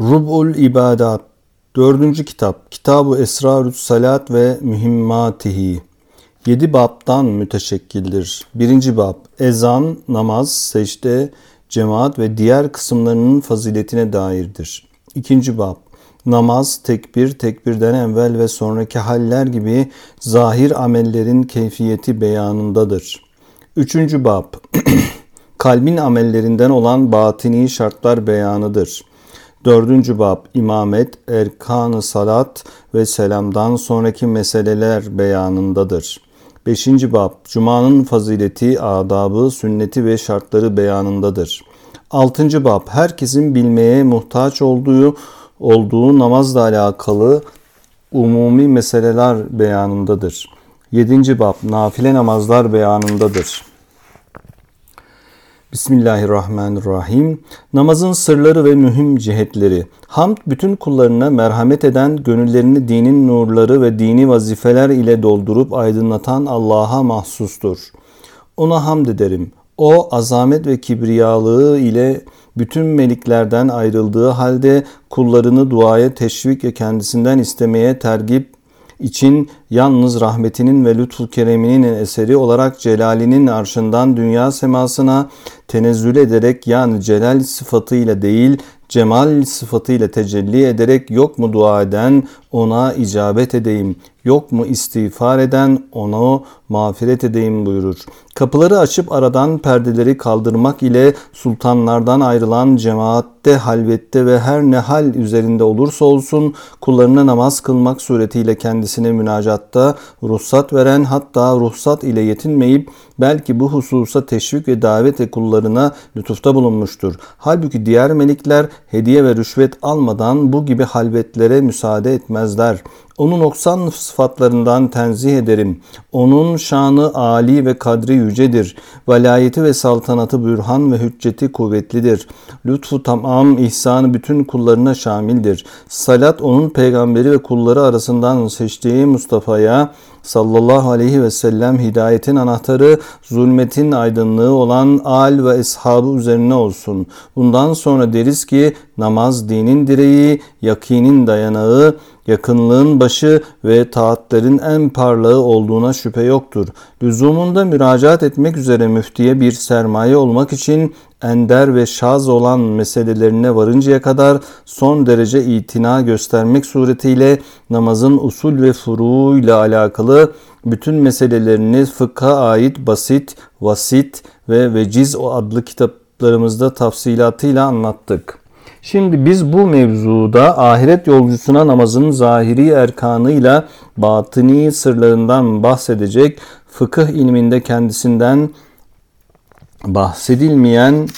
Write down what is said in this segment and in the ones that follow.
Rub'ul İbadat Dördüncü kitap Kitab-ı Esrarü Salat ve Mühimmatihi Yedi babdan müteşekkildir. Birinci bab Ezan, namaz, secde, cemaat ve diğer kısımlarının faziletine dairdir. İkinci bab Namaz, tekbir, tekbirden evvel ve sonraki haller gibi zahir amellerin keyfiyeti beyanındadır. Üçüncü bab Kalbin amellerinden olan batini şartlar beyanıdır. Dördüncü bab imamet, erkan salat ve selamdan sonraki meseleler beyanındadır. Beşinci bab Cuma'nın fazileti, adabı, sünneti ve şartları beyanındadır. Altıncı bab herkesin bilmeye muhtaç olduğu olduğu namazla alakalı umumi meseleler beyanındadır. Yedinci bab nafile namazlar beyanındadır. Bismillahirrahmanirrahim. Namazın sırları ve mühim cihetleri. Hamd bütün kullarına merhamet eden, gönüllerini dinin nurları ve dini vazifeler ile doldurup aydınlatan Allah'a mahsustur. Ona hamd ederim. O azamet ve kibriyalığı ile bütün meliklerden ayrıldığı halde kullarını duaya teşvik ve kendisinden istemeye tergip için yalnız rahmetinin ve lütfu kereminin eseri olarak celalinin arşından dünya semasına tenezzül ederek yani celal sıfatıyla değil cemal sıfatıyla tecelli ederek yok mu dua eden ona icabet edeyim, yok mu istiğfar eden ona mağfiret edeyim buyurur. Kapıları açıp aradan perdeleri kaldırmak ile sultanlardan ayrılan cemaatte, halvette ve her ne hal üzerinde olursa olsun kullarına namaz kılmak suretiyle kendisine münacatta ruhsat veren hatta ruhsat ile yetinmeyip belki bu hususa teşvik ve davet ve kullarına lütufta bulunmuştur. Halbuki diğer melikler hediye ve rüşvet almadan bu gibi halvetlere müsaade etmezler. Onun noksan sıfatlarından tenzih ederim. Onun şanı âli ve kadri yücedir. Velayeti ve saltanatı bürhan ve hücceti kuvvetlidir. Lütfu tamam, ihsanı bütün kullarına şamildir. Salat onun peygamberi ve kulları arasından seçtiği Mustafa'ya sallallahu aleyhi ve sellem hidayetin anahtarı, zulmetin aydınlığı olan al ve eshabı üzerine olsun. Bundan sonra deriz ki namaz dinin direği, yakinin dayanağı, yakınlığın başı ve taatlerin en parlağı olduğuna şüphe yoktur. Lüzumunda müracaat etmek üzere müftiye bir sermaye olmak için ender ve şaz olan meselelerine varıncaya kadar son derece itina göstermek suretiyle namazın usul ve furu alakalı bütün meselelerini fıkha ait basit, vasit ve veciz o adlı kitaplarımızda tafsilatıyla anlattık. Şimdi biz bu mevzuda ahiret yolcusuna namazın zahiri erkanıyla batini sırlarından bahsedecek, fıkıh ilminde kendisinden bahsedilmeyen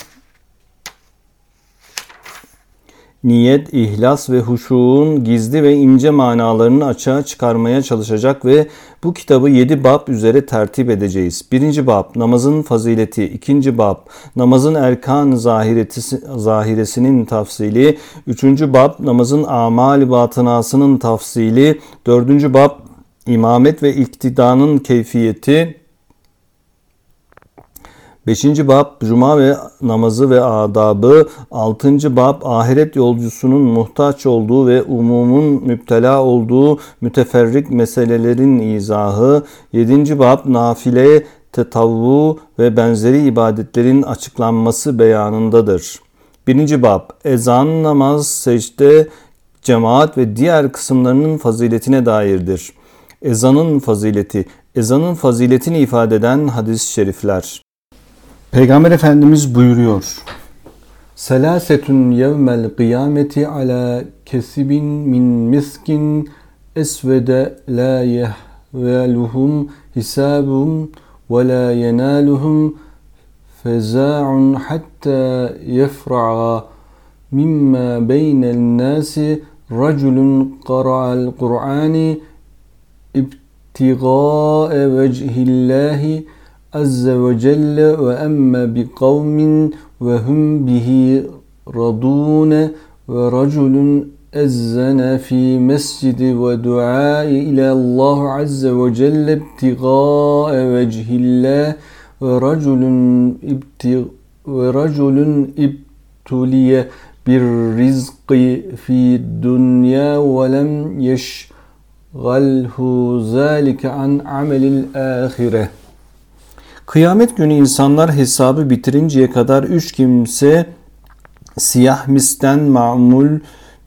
niyet, ihlas ve huşuğun gizli ve ince manalarını açığa çıkarmaya çalışacak ve bu kitabı yedi bab üzere tertip edeceğiz. Birinci bab namazın fazileti, ikinci bab namazın erkan zahiresinin tafsili, üçüncü bab namazın amal batınasının tafsili, dördüncü bab imamet ve iktidanın keyfiyeti, Beşinci bab cuma ve namazı ve adabı. Altıncı bab ahiret yolcusunun muhtaç olduğu ve umumun müptela olduğu müteferrik meselelerin izahı. Yedinci bab nafile, tetavvu ve benzeri ibadetlerin açıklanması beyanındadır. Birinci bab ezan, namaz, secde, cemaat ve diğer kısımlarının faziletine dairdir. Ezanın fazileti, ezanın faziletini ifade eden hadis-i şerifler. Peygamber Efendimiz buyuruyor. Selasetun yevmel kıyameti ala kesibin min miskin esvede la yehveluhum hisabun ve la yenaluhum feza'un hatta yefra'a mimma beynel nasi raculun qara'al Kur'ani ibtigae vecihillahi عز وجل وأما بقوم وهم به رضون ورجل أذن في مسجد ودعاء إلى الله عز وجل ابتغاء وجه الله ورجل ورجل ابتلي بالرزق في الدنيا ولم يشغله ذلك عن عمل الآخرة. Kıyamet günü insanlar hesabı bitirinceye kadar üç kimse siyah misten mamul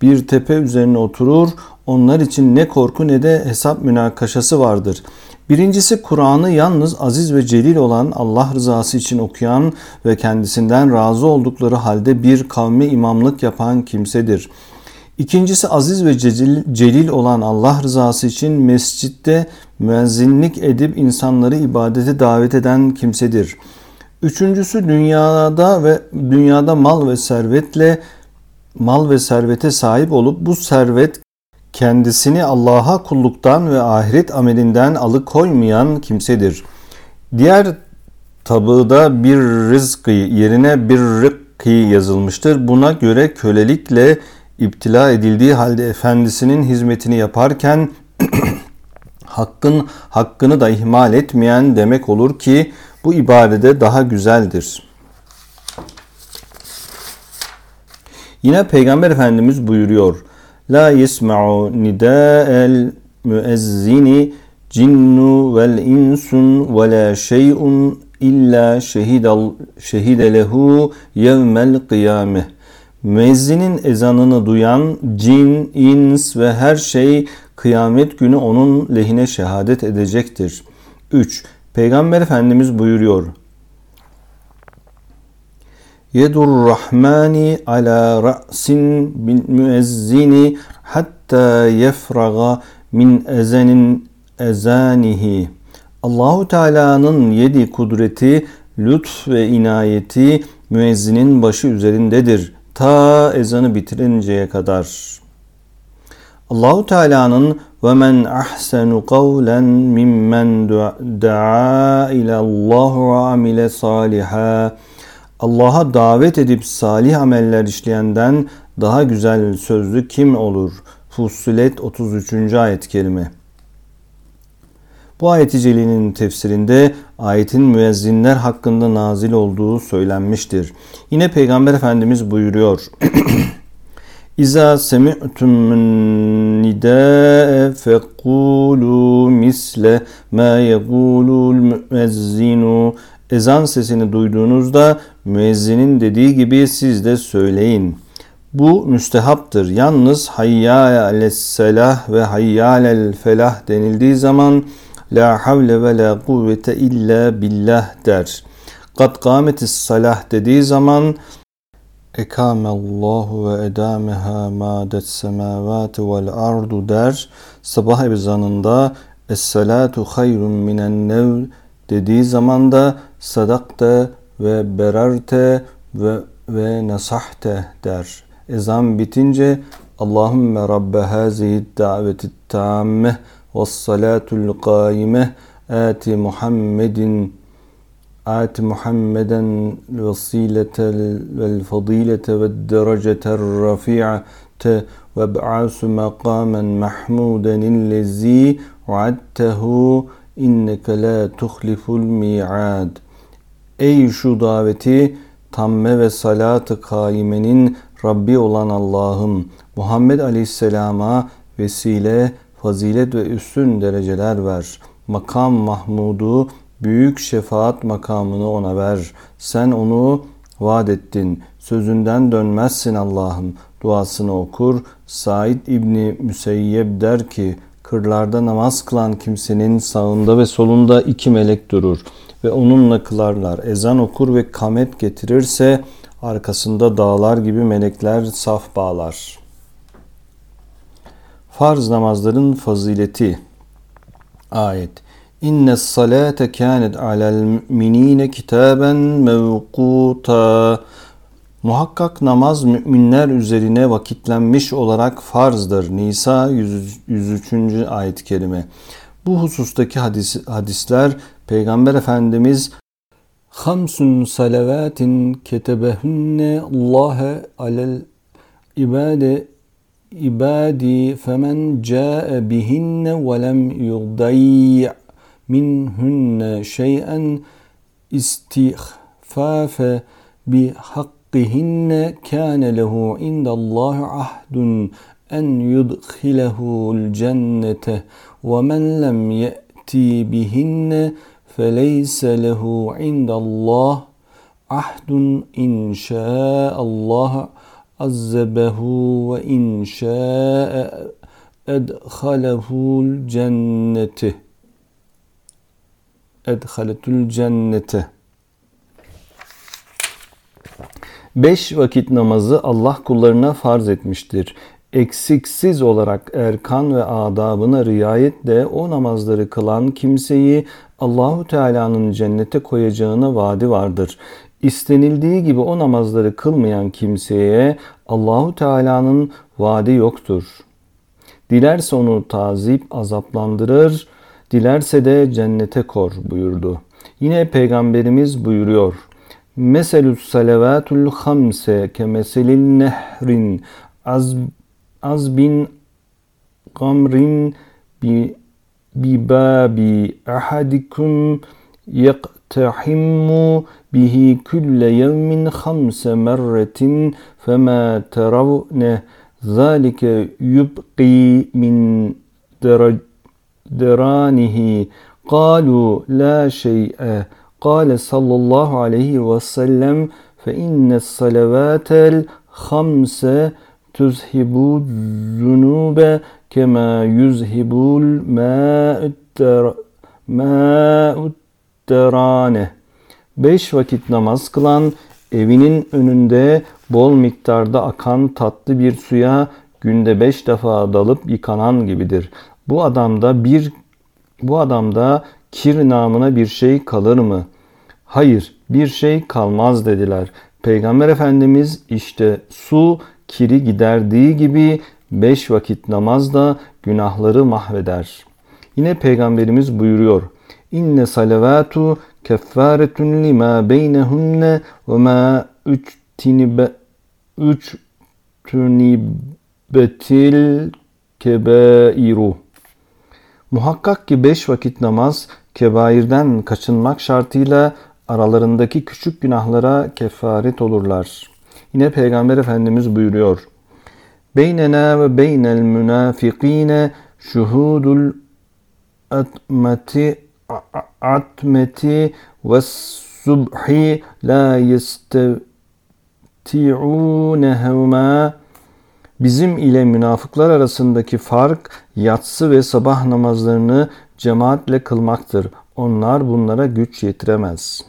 bir tepe üzerine oturur. Onlar için ne korku ne de hesap münakaşası vardır. Birincisi Kur'an'ı yalnız aziz ve celil olan Allah rızası için okuyan ve kendisinden razı oldukları halde bir kavme imamlık yapan kimsedir. İkincisi aziz ve celil olan Allah rızası için mescitte müezzinlik edip insanları ibadete davet eden kimsedir. Üçüncüsü dünyada ve dünyada mal ve servetle mal ve servete sahip olup bu servet kendisini Allah'a kulluktan ve ahiret amelinden alıkoymayan kimsedir. Diğer tabıda bir rızkı yerine bir rıkkı yazılmıştır. Buna göre kölelikle iptila edildiği halde efendisinin hizmetini yaparken hakkın hakkını da ihmal etmeyen demek olur ki bu ibadede daha güzeldir. Yine Peygamber Efendimiz buyuruyor. La yesma'u nida'el müezzini cinnu vel insun ve la şey'un illa şehidal şehide yevmel kıyameh. Müezzinin ezanını duyan cin, ins ve her şey kıyamet günü onun lehine şehadet edecektir. 3. Peygamber Efendimiz buyuruyor. Yedur Rahmani ala ra'sin bil müezzini hatta yefraga min ezenin ezanihi. Allahu Teala'nın yedi kudreti, lütf ve inayeti müezzinin başı üzerindedir ta ezanı bitirinceye kadar. Allahu Teala'nın ve men ahsenu kavlen mimmen da'a ila Allah ve amile saliha Allah'a davet edip salih ameller işleyenden daha güzel sözlü kim olur? Fussilet 33. ayet kelime. Bu ayet-i celinin tefsirinde ayetin müezzinler hakkında nazil olduğu söylenmiştir. Yine Peygamber Efendimiz buyuruyor. İza semi'tum nidâe fekulu misle ma yegulul müezzinu Ezan sesini duyduğunuzda müezzinin dediği gibi siz de söyleyin. Bu müstehaptır. Yalnız hayyâ selah ve hayyâlel felah denildiği zaman La havle ve la kuvvete illa billah der. Kad kâmetis salah dediği zaman Ekamallahu ve edameha madet semavati vel ardu der. Sabah ezanında Es-salatu hayrun minen nev dediği zaman da sadakte ve berarte ve ve nasahte der. Ezan bitince Allahümme Rabbe hazihi daveti tamme والصلاة القائمة آت محمد آت محمدا الوسيلة والفضيلة والدرجة الرفيعة وابعث مقاما محمودا الذي وعدته inneke la tuhliful mi'ad. Ey şu daveti tamme ve salatı kaimenin Rabbi olan Allah'ım Muhammed Aleyhisselam'a vesile fazilet ve üstün dereceler ver. Makam Mahmud'u büyük şefaat makamını ona ver. Sen onu vaat ettin. Sözünden dönmezsin Allah'ım. Duasını okur. Said İbni Müseyyeb der ki, kırlarda namaz kılan kimsenin sağında ve solunda iki melek durur ve onunla kılarlar. Ezan okur ve kamet getirirse arkasında dağlar gibi melekler saf bağlar.'' Farz namazların fazileti. Ayet. İnne salate kânet alel müminine kitaben mevkuta. Muhakkak namaz müminler üzerine vakitlenmiş olarak farzdır. Nisa 103. ayet-i kerime. Bu husustaki hadis, hadisler Peygamber Efendimiz Hamsun salavatin ketebehünne Allah'e alel ibade عبادي فمن جاء بهن ولم يضيع منهن شيئا استخفاف بحقهن كان له عند الله عهد أن يدخله الجنة ومن لم يأتي بهن فليس له عند الله عهد إن شاء الله azzebehu ve inşa'e edhalehul cenneti edhaletul cennete Beş vakit namazı Allah kullarına farz etmiştir. Eksiksiz olarak erkan ve adabına riayetle o namazları kılan kimseyi Allahu Teala'nın cennete koyacağına vaadi vardır. İstenildiği gibi o namazları kılmayan kimseye Allahu Teala'nın vaadi yoktur. Dilerse onu tazip azaplandırır, Dilerse de cennete kor buyurdu. Yine Peygamberimiz buyuruyor. Meselus salavatul hamse kemeselin nehrin az, azbin gamrin bi bibabi ahadikum يقتحم به كل يوم خمس مرة فما ترون ذلك يبقي من درج درانه. قالوا لا شيء. قال صلى الله عليه وسلم فإن الصلوات الخمس تذهب الذنوب كما يذهب الماء ماء müdderane. Beş vakit namaz kılan evinin önünde bol miktarda akan tatlı bir suya günde beş defa dalıp yıkanan gibidir. Bu adamda bir bu adamda kir namına bir şey kalır mı? Hayır, bir şey kalmaz dediler. Peygamber Efendimiz işte su kiri giderdiği gibi beş vakit namaz da günahları mahveder. Yine Peygamberimiz buyuruyor. İnne salavatu keffaretun lima beynehunne ve ma üçtinibe üçtunibetil kebairu. Muhakkak ki beş vakit namaz kebairden kaçınmak şartıyla aralarındaki küçük günahlara kefaret olurlar. Yine Peygamber Efendimiz buyuruyor. Beynena ve beynel münafikine şuhudul atmeti atmeti ve subhi la yestevti'unehuma Bizim ile münafıklar arasındaki fark yatsı ve sabah namazlarını cemaatle kılmaktır. Onlar bunlara güç yetiremez.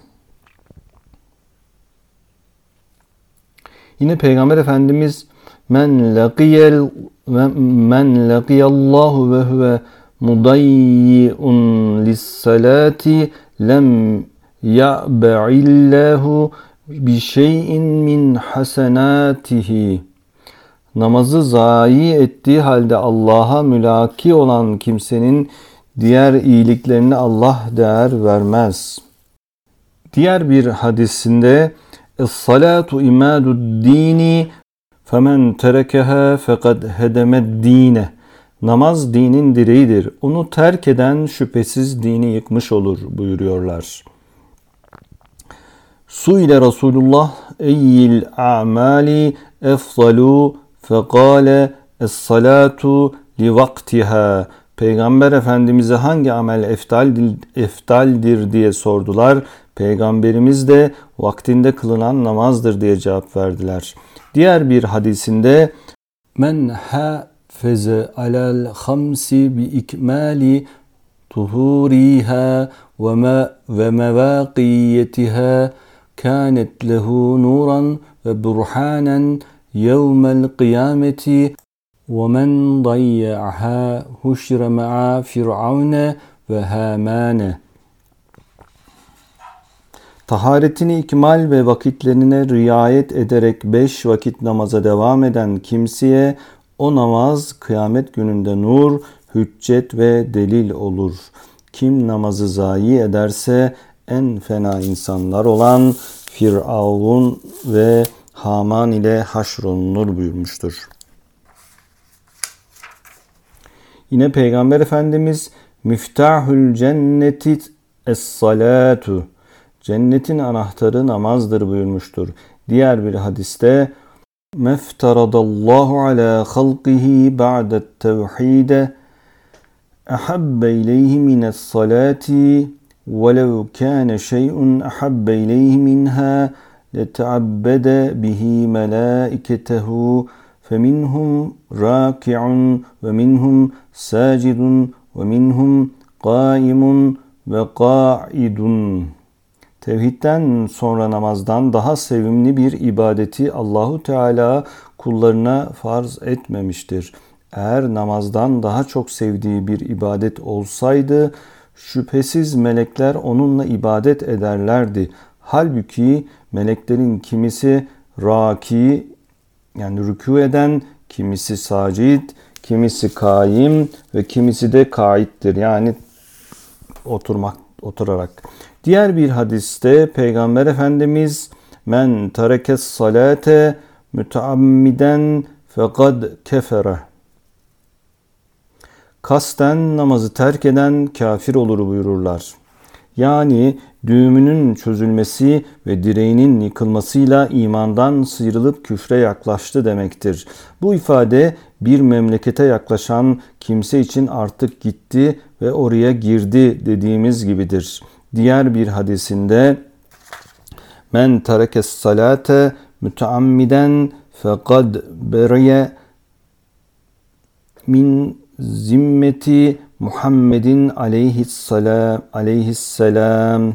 Yine Peygamber Efendimiz men laqiyel men laqiyallahu ve huve mudayyi'un lis-salati lem ya'ba'illahu bi şey'in min hasenatihi namazı zayi ettiği halde Allah'a mülaki olan kimsenin diğer iyiliklerine Allah değer vermez. Diğer bir hadisinde Es-salatu imadu dini femen terekeha fekad hedemed dine. Namaz dinin direğidir. Onu terk eden şüphesiz dini yıkmış olur buyuruyorlar. Su ile Resulullah eyyil a'mali efzalu Fekale es-salatu li vaktiha. Peygamber Efendimiz'e hangi amel eftaldir, eftaldir diye sordular. Peygamberimiz de vaktinde kılınan namazdır diye cevap verdiler. Diğer bir hadisinde men hafeze فاحفز على الخمس بإكمال طهوريها وما ومواقيتها كانت له نورا وبرحانا يوم القيامة ومن ضيعها هشر مع فرعون وهامان. Taharetini ikmal ve vakitlerine riayet ederek beş vakit namaza devam eden kimseye o namaz kıyamet gününde nur, hüccet ve delil olur. Kim namazı zayi ederse en fena insanlar olan Firavun ve Haman ile haşrolunur buyurmuştur. Yine Peygamber Efendimiz Miftahül cenneti es-salatu Cennetin anahtarı namazdır buyurmuştur. Diğer bir hadiste ما افترض الله على خلقه بعد التوحيد أحب إليه من الصلاة ولو كان شيء أحب إليه منها لتعبد به ملائكته فمنهم راكع ومنهم ساجد ومنهم قائم وقاعد. Tevhidden sonra namazdan daha sevimli bir ibadeti Allahu Teala kullarına farz etmemiştir. Eğer namazdan daha çok sevdiği bir ibadet olsaydı şüphesiz melekler onunla ibadet ederlerdi. Halbuki meleklerin kimisi raki yani rükû eden, kimisi sacid, kimisi kaim ve kimisi de kaittir. Yani oturmak oturarak. Diğer bir hadiste Peygamber Efendimiz men terekes salate müteammiden fekad kefere kasten namazı terk eden kafir olur buyururlar. Yani düğümünün çözülmesi ve direğinin yıkılmasıyla imandan sıyrılıp küfre yaklaştı demektir. Bu ifade bir memlekete yaklaşan kimse için artık gitti ve oraya girdi dediğimiz gibidir. Diğer bir hadisinde men terekes salate müteammiden fekad beriye min zimmeti Muhammedin aleyhisselam aleyhisselam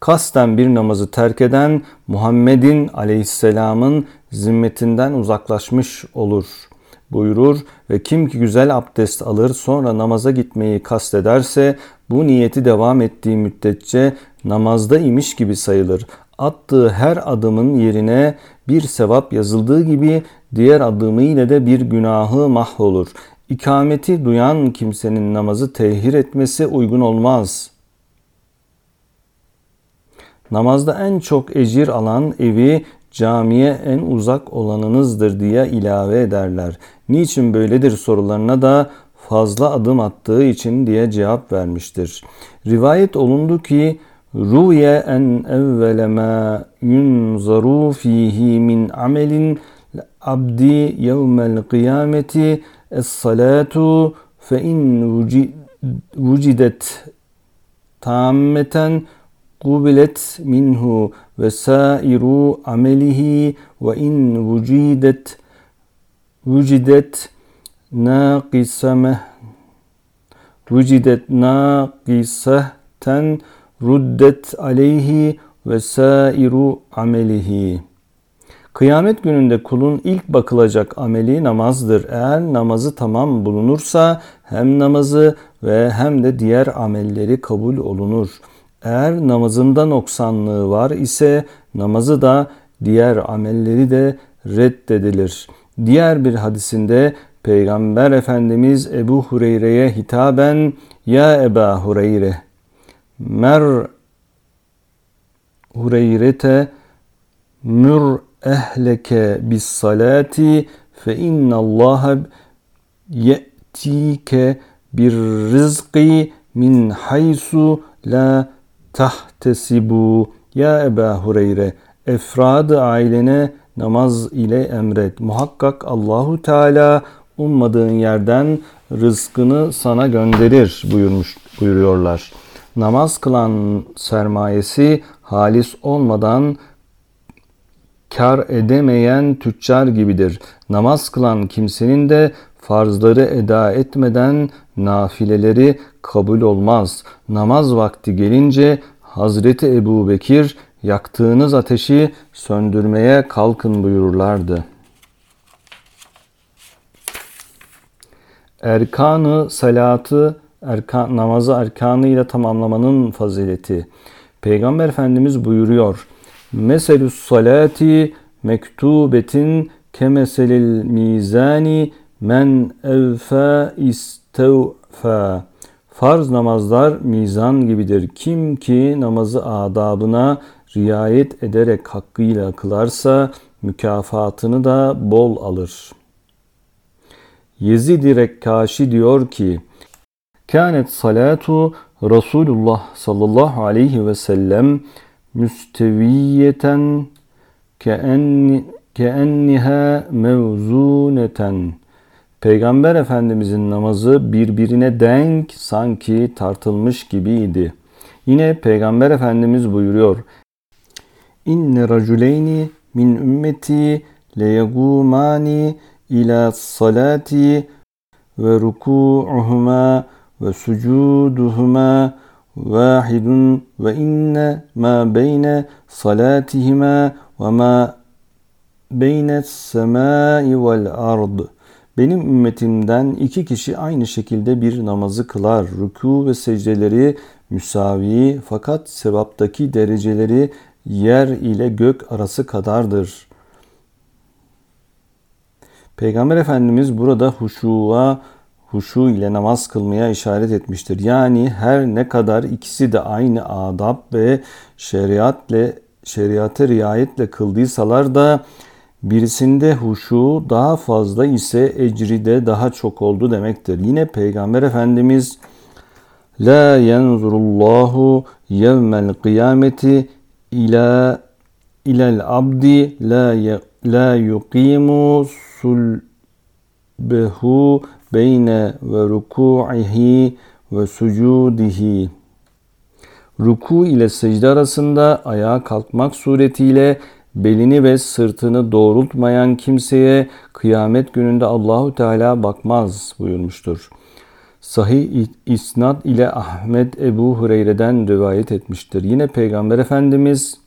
kasten bir namazı terk eden Muhammed'in aleyhisselamın zimmetinden uzaklaşmış olur buyurur ve kim ki güzel abdest alır sonra namaza gitmeyi kastederse bu niyeti devam ettiği müddetçe namazda imiş gibi sayılır. Attığı her adımın yerine bir sevap yazıldığı gibi diğer adımı ile de bir günahı mahvolur. İkameti duyan kimsenin namazı tehir etmesi uygun olmaz. Namazda en çok ecir alan evi camiye en uzak olanınızdır diye ilave ederler. Niçin böyledir sorularına da fazla adım attığı için diye cevap vermiştir. Rivayet olundu ki Ruye en evvele ma yunzaru fihi min amelin abdi yevmel kıyameti es-salatu fe in vucidet tammeten kubilet minhu ve sairu amelihi ve in vucidet vucidet naqisame vucidet naqisahten ruddet aleyhi ve sairu amelihi. Kıyamet gününde kulun ilk bakılacak ameli namazdır. Eğer namazı tamam bulunursa hem namazı ve hem de diğer amelleri kabul olunur. Eğer namazında noksanlığı var ise namazı da diğer amelleri de reddedilir. Diğer bir hadisinde Peygamber Efendimiz Ebu Hureyre'ye hitaben Ya Eba Hureyre mer Hureyrete mür ehleke bis salati fe innallaha ye'tike bir rizqi min haysu la tahtesibu ya Eba Hureyre efradı ailene namaz ile emret. Muhakkak Allahu Teala ummadığın yerden rızkını sana gönderir buyurmuş buyuruyorlar namaz kılan sermayesi halis olmadan kar edemeyen tüccar gibidir. Namaz kılan kimsenin de farzları eda etmeden nafileleri kabul olmaz. Namaz vakti gelince Hazreti Ebu Bekir yaktığınız ateşi söndürmeye kalkın buyururlardı. Erkanı salatı erkan, namazı erkanıyla tamamlamanın fazileti. Peygamber Efendimiz buyuruyor. Meselus salati mektubetin kemeselil mizani men evfa istevfa. Farz namazlar mizan gibidir. Kim ki namazı adabına riayet ederek hakkıyla kılarsa mükafatını da bol alır. Yezid-i Rekkaşi diyor ki Kânet salatu Resulullah sallallahu aleyhi ve sellem müsteviyeten keenni, keenniha mevzuneten Peygamber Efendimizin namazı birbirine denk sanki tartılmış gibiydi. Yine Peygamber Efendimiz buyuruyor. İnne raculeyni min ümmeti leyegumani ila salati ve ruku'uhuma ve sucuduhuma vahidun ve inne ma beyne salatihima ve ma beyne semai vel ard. Benim ümmetimden iki kişi aynı şekilde bir namazı kılar. Ruku ve secdeleri müsavi fakat sevaptaki dereceleri yer ile gök arası kadardır. Peygamber Efendimiz burada huşuğa, huşu ile namaz kılmaya işaret etmiştir. Yani her ne kadar ikisi de aynı adab ve şeriatle şeriate riayetle kıldıysalar da birisinde huşu daha fazla ise ecri de daha çok oldu demektir. Yine Peygamber Efendimiz La yenzurullahu yevmel kıyameti ila ilel abdi la la yuqimu sulbehu beyne ve ruku'ihi ve sucudihi. Ruku ile secde arasında ayağa kalkmak suretiyle belini ve sırtını doğrultmayan kimseye kıyamet gününde Allahu Teala bakmaz buyurmuştur. Sahih isnad ile Ahmet Ebu Hureyre'den rivayet etmiştir. Yine Peygamber Efendimiz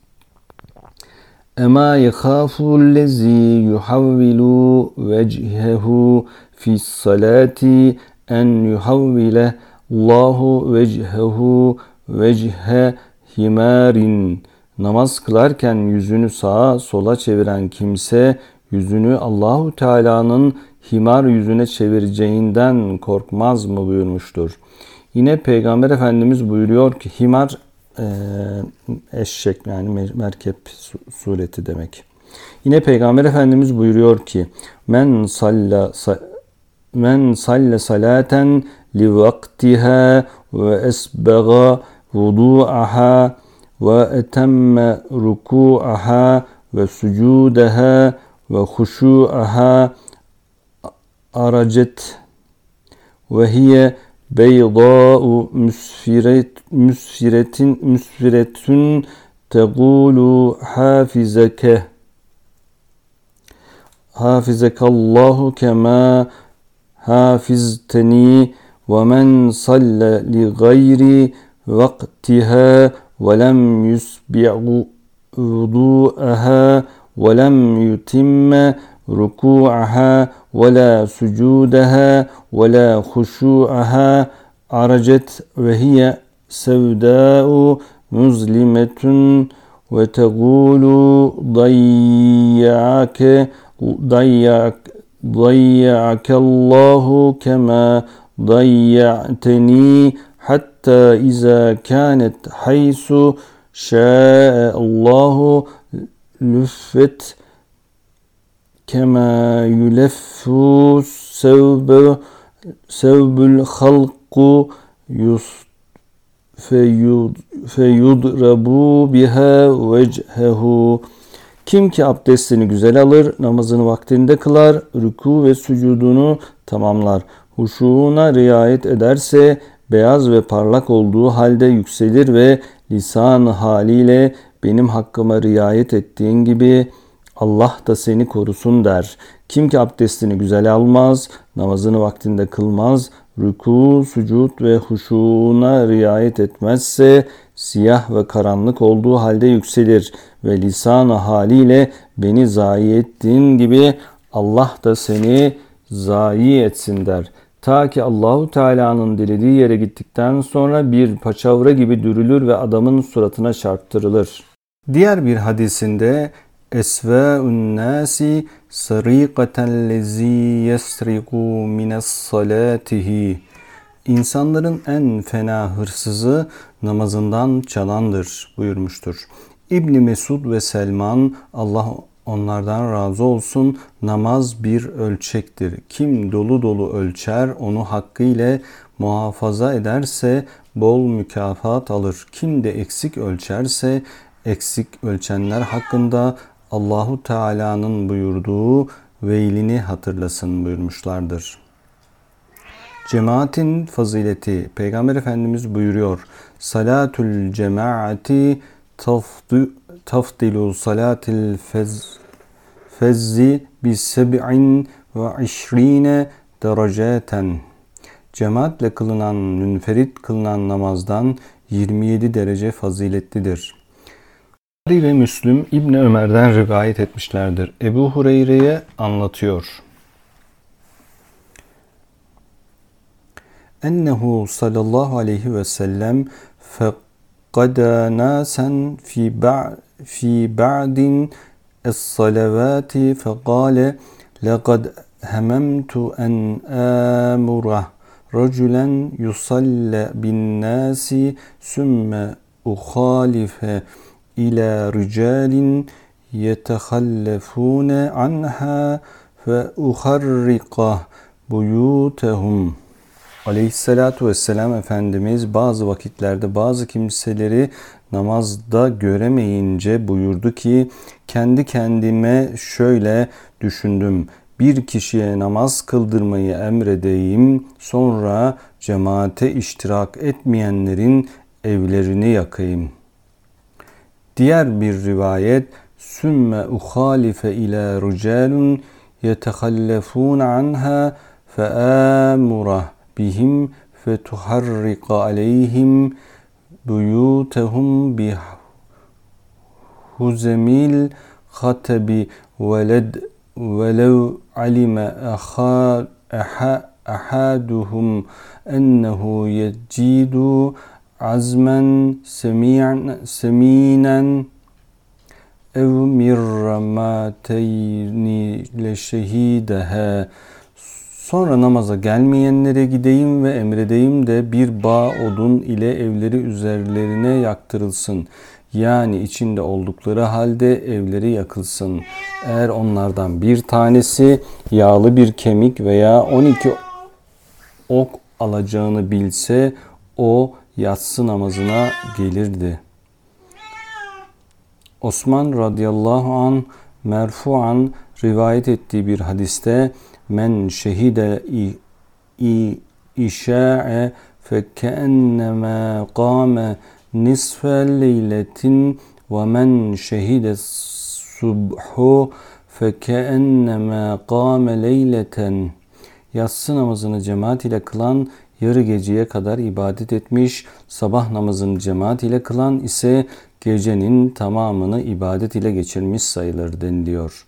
Ema yekhafu lezi yuhavvilu vecihehu fi salati en yuhavvile Allahu vecihehu vecihe himarin Namaz kılarken yüzünü sağa sola çeviren kimse yüzünü Allahu Teala'nın himar yüzüne çevireceğinden korkmaz mı buyurmuştur. Yine Peygamber Efendimiz buyuruyor ki himar e, eşek yani merkep sureti demek. Yine Peygamber Efendimiz buyuruyor ki men salla men salle salaten li vaktiha ve esbaga vudu'aha وأتم ركوعها وسجودها وخشوعها أرجت وهي بيضاء مسفرة مسفرة مسفرة تقول حافظك حافظك الله كما حافظتني ومن صلى لغير وقتها men salle li gayri vaktiha ولم يسبع وضوءها ولم يتم ركوعها ولا سجودها ولا خشوعها عرجت وهي سوداء مظلمة وتقول ضيعك ضيعك ضيعك الله كما ضيعتني hatta iza kanet haysu şa'e Allahu lüffet kema yuleffu sevbu sevbul halku yus feyud feyudrabu biha vechehu kim ki abdestini güzel alır, namazını vaktinde kılar, rüku ve sücudunu tamamlar. Huşuğuna riayet ederse beyaz ve parlak olduğu halde yükselir ve lisan haliyle benim hakkıma riayet ettiğin gibi Allah da seni korusun der. Kim ki abdestini güzel almaz, namazını vaktinde kılmaz, rüku, sucud ve huşuğuna riayet etmezse siyah ve karanlık olduğu halde yükselir ve lisan haliyle beni zayi ettiğin gibi Allah da seni zayi etsin der. Ta ki Allahu Teala'nın dilediği yere gittikten sonra bir paçavra gibi dürülür ve adamın suratına çarptırılır. Diğer bir hadisinde Esva'un nasi sarikaten lezi yesriku mines salatihi İnsanların en fena hırsızı namazından çalandır buyurmuştur. İbni Mesud ve Selman Allah onlardan razı olsun. Namaz bir ölçektir. Kim dolu dolu ölçer, onu hakkıyla muhafaza ederse bol mükafat alır. Kim de eksik ölçerse eksik ölçenler hakkında Allahu Teala'nın buyurduğu veilini hatırlasın buyurmuşlardır. Cemaatin fazileti Peygamber Efendimiz buyuruyor. Salatul cemaati tafdilu salatil fez, fezzi bi seb'in ve işrine dereceten. Cemaatle kılınan, münferit kılınan namazdan 27 derece faziletlidir. Buhari ve Müslüm İbni Ömer'den rivayet etmişlerdir. Ebu Hureyre'ye anlatıyor. Ennehu sallallahu aleyhi ve sellem feqada nasen fi ba'din laqad hememtu en amura raculen yusalle bin nasi sümme ukhalife ila ricalin yetehallefune anha ve uharrika buyutehum. Aleyhissalatu vesselam Efendimiz bazı vakitlerde bazı kimseleri namazda göremeyince buyurdu ki kendi kendime şöyle düşündüm. Bir kişiye namaz kıldırmayı emredeyim sonra cemaate iştirak etmeyenlerin evlerini yakayım.'' Diğer bir rivayet sümme uhalife ila ricalun yetehallefun anha feamura bihim fetuharrika aleyhim بيوتهم بهزم الخطب ولد ولو علم أخا أحا أحدهم أنه يجيد عزما سميعا سمينا أو مرمتين لشهيدها Sonra namaza gelmeyenlere gideyim ve emredeyim de bir bağ odun ile evleri üzerlerine yaktırılsın. Yani içinde oldukları halde evleri yakılsın. Eğer onlardan bir tanesi yağlı bir kemik veya 12 ok alacağını bilse o yatsı namazına gelirdi. Osman radıyallahu an merfuan rivayet ettiği bir hadiste men şehide işa'e fekenneme kâme nisfe leyletin ve men şehide subhu fekenneme kâme leyleten yatsı namazını cemaat ile kılan yarı geceye kadar ibadet etmiş, sabah namazını cemaat ile kılan ise gecenin tamamını ibadet ile geçirmiş sayılır deniliyor.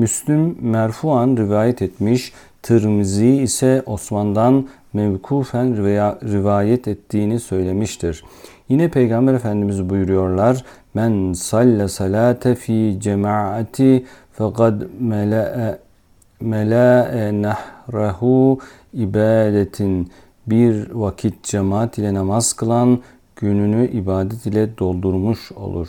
Müslüm merfuan rivayet etmiş, Tirmizi ise Osman'dan mevkufen rivayet ettiğini söylemiştir. Yine Peygamber Efendimiz buyuruyorlar. Men salle salate fi cemaati fekad mela'a mela'a nahrahu ibadetin bir vakit cemaat ile namaz kılan gününü ibadet ile doldurmuş olur.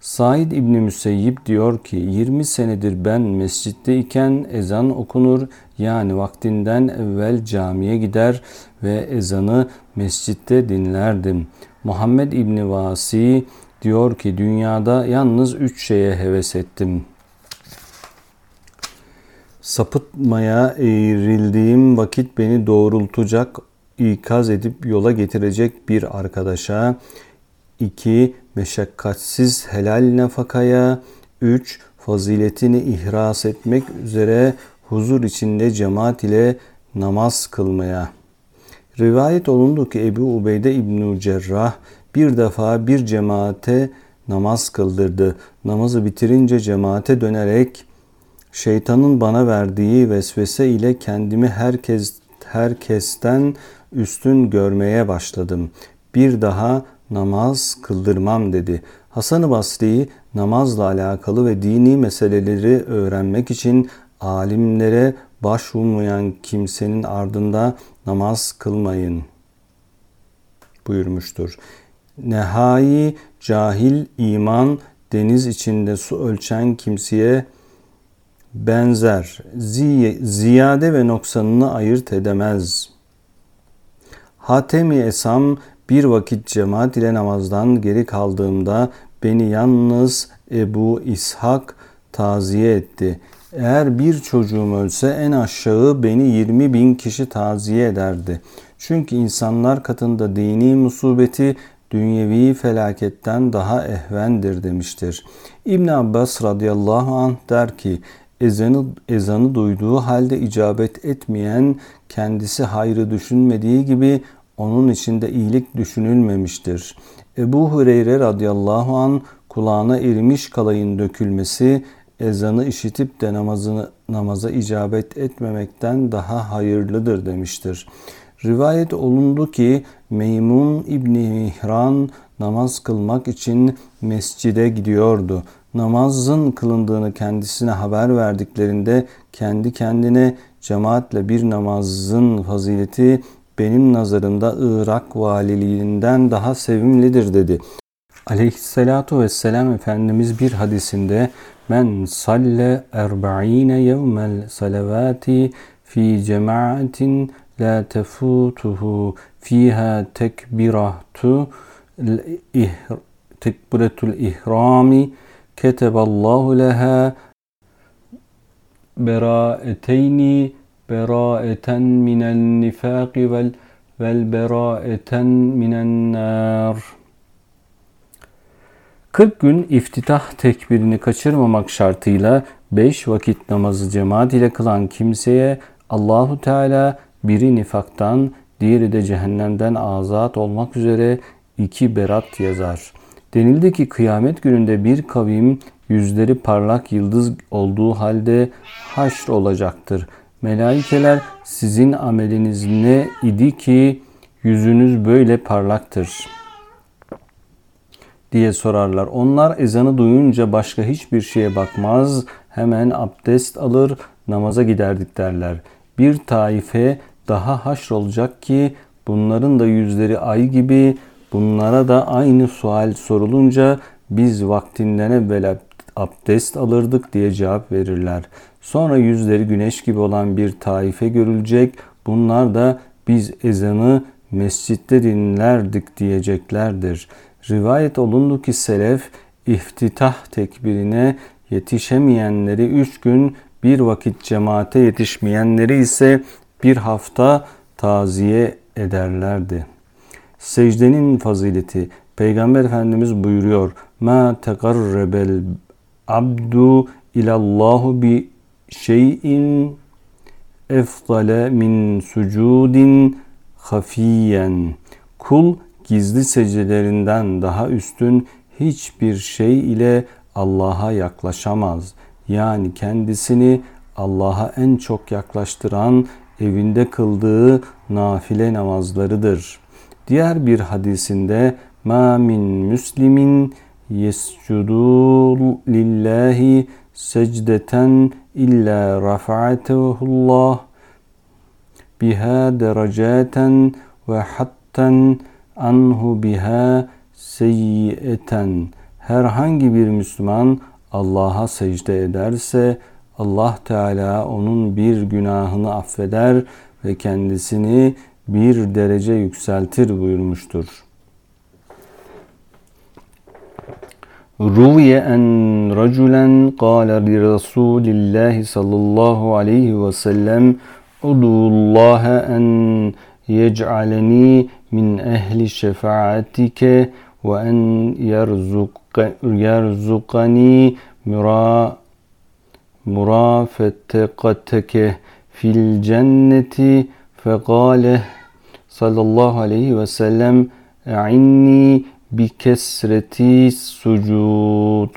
Said İbni Müseyyip diyor ki 20 senedir ben mescitte iken ezan okunur yani vaktinden evvel camiye gider ve ezanı mescitte dinlerdim. Muhammed İbni Vasi diyor ki dünyada yalnız üç şeye heves ettim. Sapıtmaya eğrildiğim vakit beni doğrultacak ikaz edip yola getirecek bir arkadaşa, 2. Meşakkatsiz helal nafakaya, 3. Faziletini ihras etmek üzere huzur içinde cemaat ile namaz kılmaya. Rivayet olundu ki Ebu Ubeyde İbn Cerrah bir defa bir cemaate namaz kıldırdı. Namazı bitirince cemaate dönerek şeytanın bana verdiği vesvese ile kendimi herkes herkesten üstün görmeye başladım. Bir daha namaz kıldırmam dedi. Hasan-ı Basri namazla alakalı ve dini meseleleri öğrenmek için alimlere başvurmayan kimsenin ardında namaz kılmayın buyurmuştur. Nehai cahil iman deniz içinde su ölçen kimseye benzer. Ziyade ve noksanını ayırt edemez. Hatemi Esam bir vakit cemaat ile namazdan geri kaldığımda beni yalnız Ebu İshak taziye etti. Eğer bir çocuğum ölse en aşağı beni 20 bin kişi taziye ederdi. Çünkü insanlar katında dini musibeti dünyevi felaketten daha ehvendir demiştir. İbn Abbas radıyallahu anh der ki ezanı, ezanı duyduğu halde icabet etmeyen kendisi hayrı düşünmediği gibi onun içinde iyilik düşünülmemiştir. Ebu Hureyre radıyallahu an kulağına erimiş kalayın dökülmesi ezanı işitip de namazını namaza icabet etmemekten daha hayırlıdır demiştir. Rivayet olundu ki Meymun İbni Mihran namaz kılmak için mescide gidiyordu. Namazın kılındığını kendisine haber verdiklerinde kendi kendine cemaatle bir namazın fazileti benim nazarımda Irak valiliğinden daha sevimlidir dedi. Aleyhisselatu vesselam Efendimiz bir hadisinde men salle erba'ine yevmel salavati fi cemaatin la tefutuhu fiha tekbiratu tekbiratul ihrami keteballahu leha beraeteyni beraeten minel nifaki vel vel beraeten minen nar. 40 gün iftitah tekbirini kaçırmamak şartıyla 5 vakit namazı cemaat ile kılan kimseye Allahu Teala biri nifaktan, diğeri de cehennemden azat olmak üzere iki berat yazar. Denildi ki kıyamet gününde bir kavim yüzleri parlak yıldız olduğu halde haşr olacaktır. Melaikeler sizin ameliniz ne idi ki yüzünüz böyle parlaktır diye sorarlar. Onlar ezanı duyunca başka hiçbir şeye bakmaz, hemen abdest alır, namaza giderdik derler. Bir taife daha haşr olacak ki bunların da yüzleri ay gibi bunlara da aynı sual sorulunca biz vaktinden evvel abdest alırdık diye cevap verirler. Sonra yüzleri güneş gibi olan bir taife görülecek. Bunlar da biz ezanı mescitte dinlerdik diyeceklerdir. Rivayet olundu ki selef iftitah tekbirine yetişemeyenleri üç gün bir vakit cemaate yetişmeyenleri ise bir hafta taziye ederlerdi. Secdenin fazileti Peygamber Efendimiz buyuruyor. Ma tekarrebel abdu ilallahu bi şeyin efdale min sucudin hafiyen. Kul gizli secdelerinden daha üstün hiçbir şey ile Allah'a yaklaşamaz. Yani kendisini Allah'a en çok yaklaştıran evinde kıldığı nafile namazlarıdır. Diğer bir hadisinde ma min müslimin yescudu lillahi secdeten illa rafa'atehullah biha derecaten ve hatten anhu biha seyyiyeten herhangi bir Müslüman Allah'a secde ederse Allah Teala onun bir günahını affeder ve kendisini bir derece yükseltir buyurmuştur. Ruviye en raculen kâle li Resulillahi sallallahu aleyhi ve sellem Udullaha en yec'aleni min ehli şefaatike ve en yerzukani mura murafetekateke fil cenneti fekale sallallahu aleyhi ve sellem e'inni bi kesreti sucud.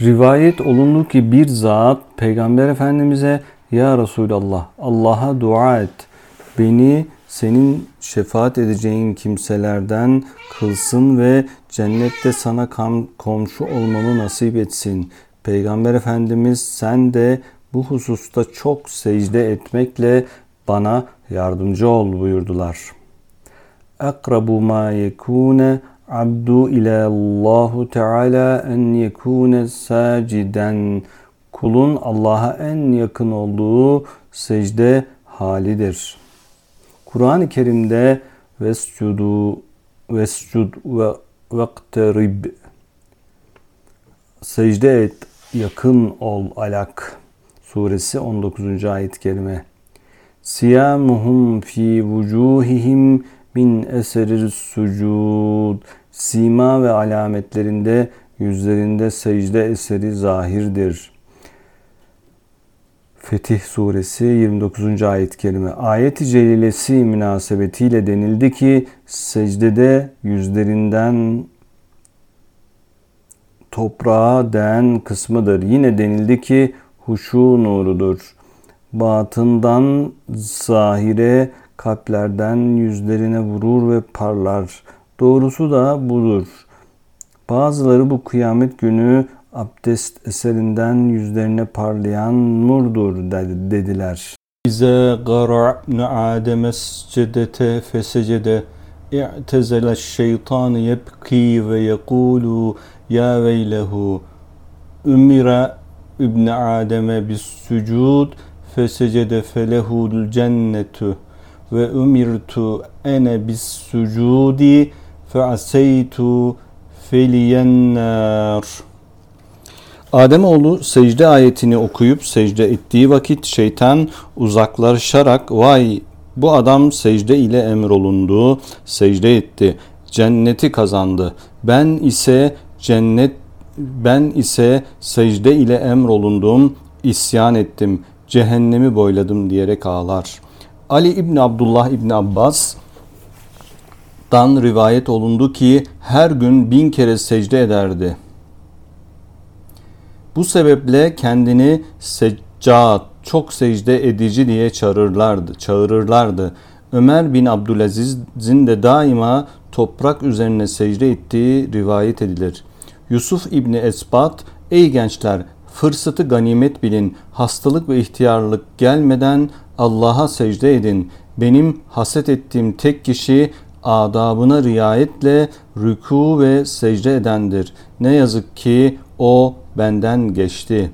Rivayet olundu ki bir zat Peygamber Efendimiz'e Ya Resulallah Allah'a dua et. Beni senin şefaat edeceğin kimselerden kılsın ve cennette sana komşu olmamı nasip etsin. Peygamber Efendimiz sen de bu hususta çok secde etmekle bana yardımcı ol buyurdular. Akrabu ma yekune abdu ile Allahu Teala en yekune saciden kulun Allah'a en yakın olduğu secde halidir. Kur'an-ı Kerim'de vescudu vescud ve vekterib secde et yakın ol alak suresi 19. ayet kelime. Siyamuhum fi vucuhihim min eserir sucud. Sima ve alametlerinde yüzlerinde secde eseri zahirdir. Fetih suresi 29. ayet kelime. Ayet-i celilesi münasebetiyle denildi ki secdede yüzlerinden toprağa değen kısmıdır. Yine denildi ki huşu nurudur. Batından zahire kalplerden yüzlerine vurur ve parlar. Doğrusu da budur. Bazıları bu kıyamet günü abdest eserinden yüzlerine parlayan nurdur dediler. İze gara'ne Adem secdete fesecede i'tezele şeytan yebki ve yekulu ya veylehu ümira ibn Adem'e bis sucud fesecede felehul cennetu ve umirtu ene bis sucudi fe aseytu feliyennar. Ademoğlu secde ayetini okuyup secde ettiği vakit şeytan uzaklaşarak vay bu adam secde ile emrolundu, secde etti, cenneti kazandı. Ben ise cennet ben ise secde ile emrolundum, isyan ettim, cehennemi boyladım diyerek ağlar. Ali İbni Abdullah İbni Abbas dan rivayet olundu ki her gün bin kere secde ederdi. Bu sebeple kendini seccat, çok secde edici diye çağırırlardı. çağırırlardı. Ömer bin Abdülaziz'in de daima toprak üzerine secde ettiği rivayet edilir. Yusuf İbni Esbat, ey gençler fırsatı ganimet bilin, hastalık ve ihtiyarlık gelmeden Allah'a secde edin. Benim haset ettiğim tek kişi adabına riayetle rüku ve secde edendir. Ne yazık ki o benden geçti.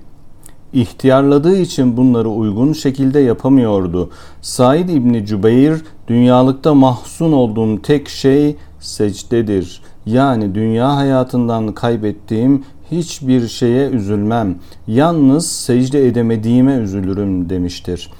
İhtiyarladığı için bunları uygun şekilde yapamıyordu. Said İbni Cübeyr, dünyalıkta mahzun olduğum tek şey secdedir. Yani dünya hayatından kaybettiğim hiçbir şeye üzülmem. Yalnız secde edemediğime üzülürüm demiştir.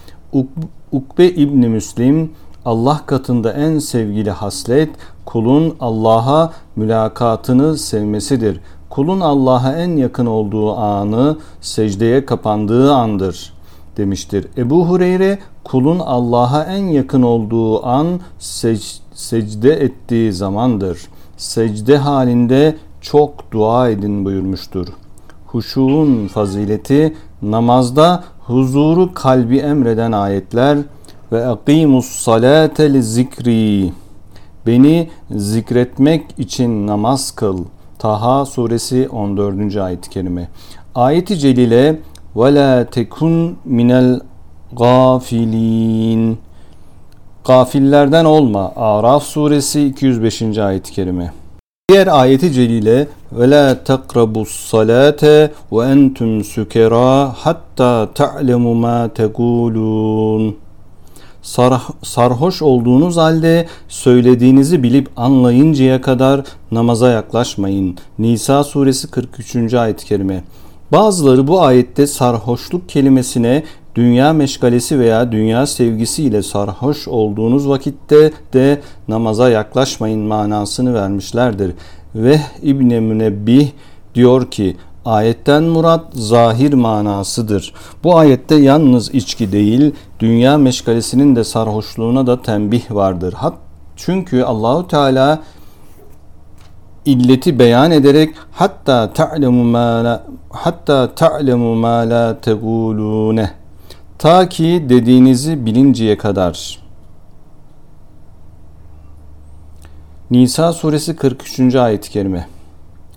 Ukbe İbni Müslim Allah katında en sevgili haslet kulun Allah'a mülakatını sevmesidir. Kulun Allah'a en yakın olduğu anı secdeye kapandığı andır demiştir. Ebu Hureyre kulun Allah'a en yakın olduğu an sec- secde ettiği zamandır. Secde halinde çok dua edin buyurmuştur. Huşuğun fazileti namazda huzuru kalbi emreden ayetler ve akimus salate li zikri beni zikretmek için namaz kıl. Taha suresi 14. ayet-i kerime. Ayet-i celile ve la tekun minel gafilin Gafillerden olma. Araf suresi 205. ayet-i kerime. Diğer ayeti celile ve la takrabus salate ve entum sukera hatta ta'lemu ma tekulun. Sarh sarhoş olduğunuz halde söylediğinizi bilip anlayıncaya kadar namaza yaklaşmayın. Nisa suresi 43. ayet-i kerime. Bazıları bu ayette sarhoşluk kelimesine dünya meşgalesi veya dünya sevgisi ile sarhoş olduğunuz vakitte de namaza yaklaşmayın manasını vermişlerdir. Ve İbn Münebbih diyor ki Ayetten murat zahir manasıdır. Bu ayette yalnız içki değil, dünya meşgalesinin de sarhoşluğuna da tembih vardır. Hat çünkü Allahu Teala illeti beyan ederek hatta ta'lemu ma la hatta ta'lemu ma la tegulune ta ki dediğinizi bilinceye kadar. Nisa suresi 43. ayet-i kerime.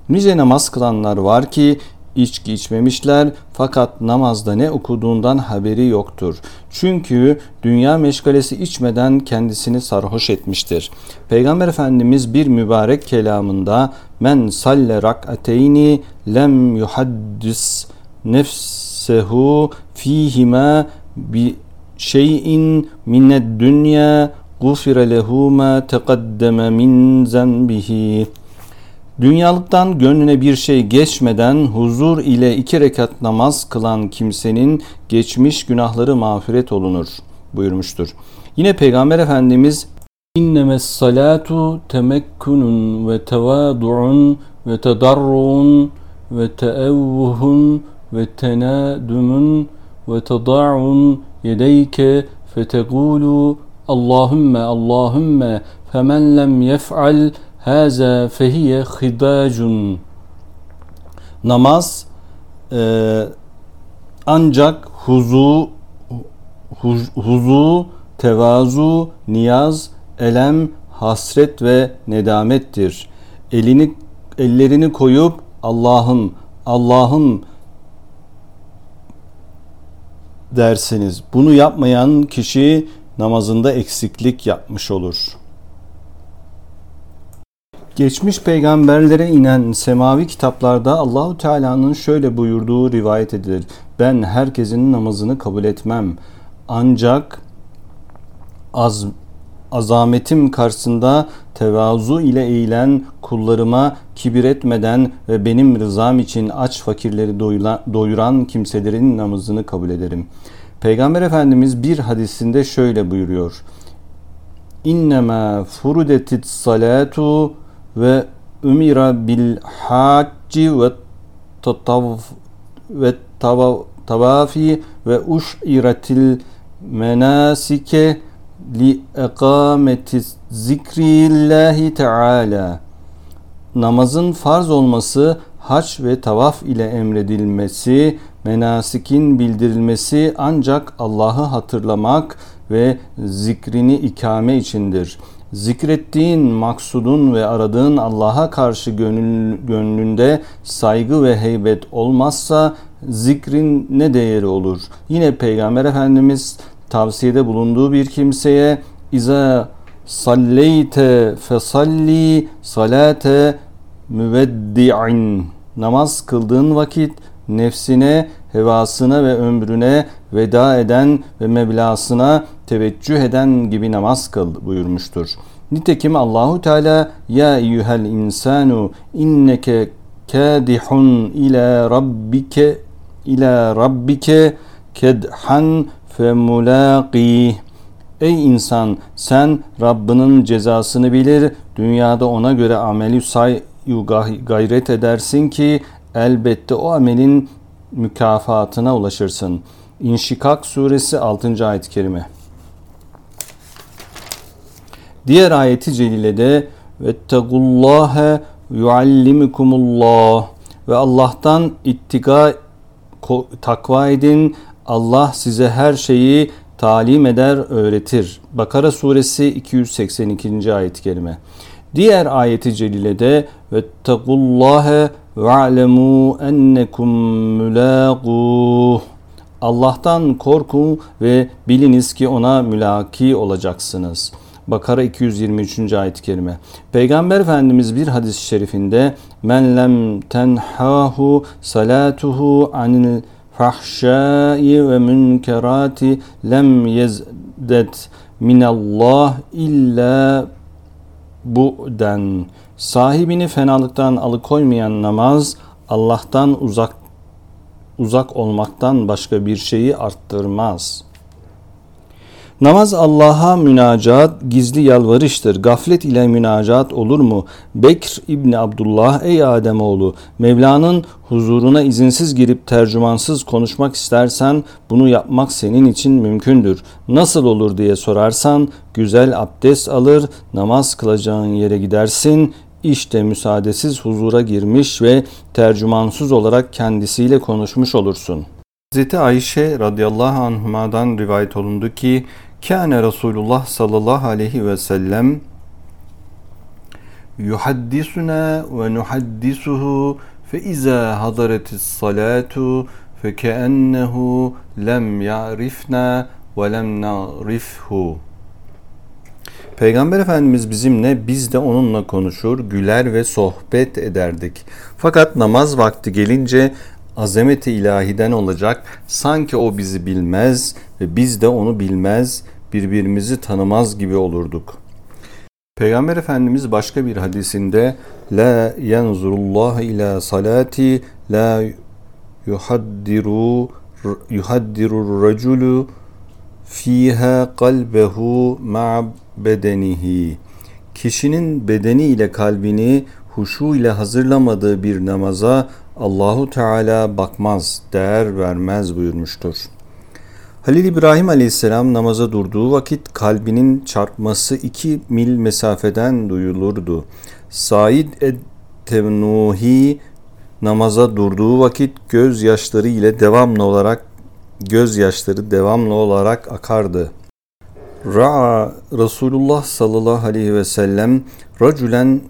Nice namaz kılanlar var ki içki içmemişler fakat namazda ne okuduğundan haberi yoktur. Çünkü dünya meşgalesi içmeden kendisini sarhoş etmiştir. Peygamber Efendimiz bir mübarek kelamında men salle rak'ateyni lem yuhaddis nefsehu fihima bi şeyin mined dünya gufire lehu ma teqaddeme min zenbihi. Dünyalıktan gönlüne bir şey geçmeden huzur ile iki rekat namaz kılan kimsenin geçmiş günahları mağfiret olunur buyurmuştur. Yine Peygamber Efendimiz İnnemes salatu temekkunun ve tevadu'un ve tedarru'un ve teevvuhun ve tenadümun tada'un yedeyke fetegulu Allahümme Allahümme femen lem yef'al haza fehiye hidacun namaz e, ancak huzu huz, huzu, tevazu, niyaz, elem, hasret ve nedamettir. Elini ellerini koyup Allah'ım Allah'ım dersiniz. Bunu yapmayan kişi namazında eksiklik yapmış olur. Geçmiş peygamberlere inen semavi kitaplarda Allahu Teala'nın şöyle buyurduğu rivayet edilir. Ben herkesin namazını kabul etmem. Ancak az azametim karşısında tevazu ile eğilen kullarıma kibir etmeden ve benim rızam için aç fakirleri doyuran kimselerin namazını kabul ederim. Peygamber Efendimiz bir hadisinde şöyle buyuruyor. İnnemâ furudetit salatu ve umira bil hacci ve tatav ve tavafi ve uşiratil menasike li ekameti zikrillahi teala namazın farz olması haç ve tavaf ile emredilmesi, menasikin bildirilmesi ancak Allah'ı hatırlamak ve zikrini ikame içindir. Zikrettiğin maksudun ve aradığın Allah'a karşı gönül, gönlünde saygı ve heybet olmazsa zikrin ne değeri olur? Yine Peygamber Efendimiz tavsiyede bulunduğu bir kimseye İza salleyte fesalli salate müveddi'in namaz kıldığın vakit nefsine, hevasına ve ömrüne veda eden ve meblasına teveccüh eden gibi namaz kıl buyurmuştur. Nitekim Allahu Teala ya eyyuhel insanu inneke kadihun ila rabbike ila rabbike kedhan fe mulaqih Ey insan sen Rabbinin cezasını bilir, dünyada ona göre ameli say gayret edersin ki elbette o amelin mükafatına ulaşırsın. İnşikak suresi 6. ayet-i kerime. Diğer ayeti celilede vettegullâhe yuallimukumullah ve Allah'tan ittika takva edin. Allah size her şeyi talim eder, öğretir. Bakara suresi 282. ayet-i kerime. Diğer ayeti celilede vettegullâhe ve'lemû ennekum mülâgûh Allah'tan korkun ve biliniz ki ona mülaki olacaksınız. Bakara 223. ayet-i kerime. Peygamber Efendimiz bir hadis-i şerifinde men lem tenhahu salatuhu anil fahşai ve münkerati lem yezdet minallah illa bu'den sahibini fenalıktan alıkoymayan namaz Allah'tan uzak uzak olmaktan başka bir şeyi arttırmaz. Namaz Allah'a münacat, gizli yalvarıştır. Gaflet ile münacat olur mu? Bekr İbni Abdullah, ey Ademoğlu, Mevla'nın huzuruna izinsiz girip tercümansız konuşmak istersen bunu yapmak senin için mümkündür. Nasıl olur diye sorarsan güzel abdest alır, namaz kılacağın yere gidersin, işte müsaadesiz huzura girmiş ve tercümansız olarak kendisiyle konuşmuş olursun. Hz. Ayşe radıyallahu anhuma'dan rivayet olundu ki Kâne Resulullah sallallahu aleyhi ve sellem yuhaddisuna ve nuhaddisuhu fe izâ hadaretis salatu fe keennehu lem ya'rifna ve lem na'rifhu. Peygamber Efendimiz bizimle biz de onunla konuşur, güler ve sohbet ederdik. Fakat namaz vakti gelince azameti ilahiden olacak. Sanki o bizi bilmez ve biz de onu bilmez, birbirimizi tanımaz gibi olurduk. Peygamber Efendimiz başka bir hadisinde La yanzurullah ila salati la yuhaddiru yuhaddiru raculu fiha kalbehu ma bedenihi. Kişinin bedeni ile kalbini huşu ile hazırlamadığı bir namaza Allahu Teala bakmaz, değer vermez buyurmuştur. Halil İbrahim Aleyhisselam namaza durduğu vakit kalbinin çarpması iki mil mesafeden duyulurdu. Said et-Tevnuhi namaza durduğu vakit gözyaşları ile devamlı olarak gözyaşları devamlı olarak akardı. Ra'a Resulullah sallallahu aleyhi ve sellem racülen